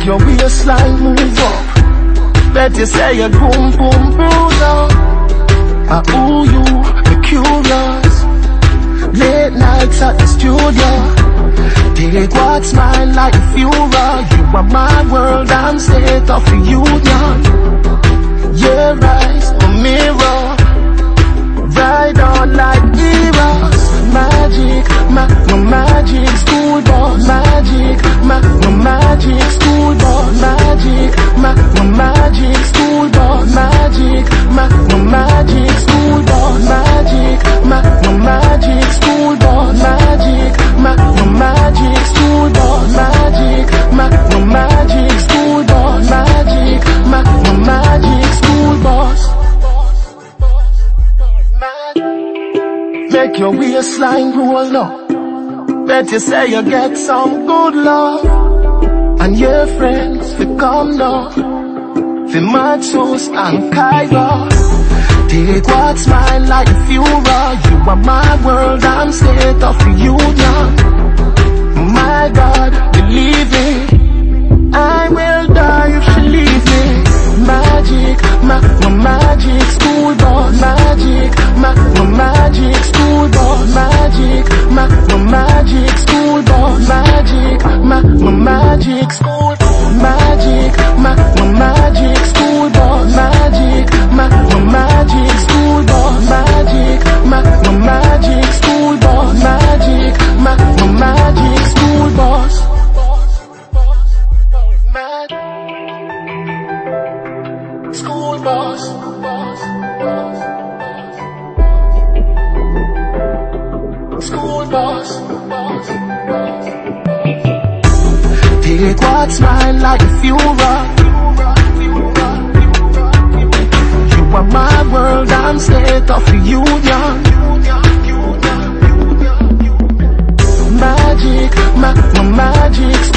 Make your waistline move up. Bet you say you're boom boom bruiser. I owe you, be curious. Late nights at the studio. Take what's mine like a Führer. You are my world, I'm state of the union. Make your waistline roll up. Bet you say you get some good love. And your friends will come now. The Machos and Cairo. Take what's mine like a Führer. You are my world, I'm state magic school. Magic, my, my magic school bus. Magic, my, my magic school bus. Magic, my, my magic school bus. Magic, my, my magic school bus. Magic. School bus. School bus. Take what's mine like a Führer. You are my world, I'm state of the union. Magic, my, my magic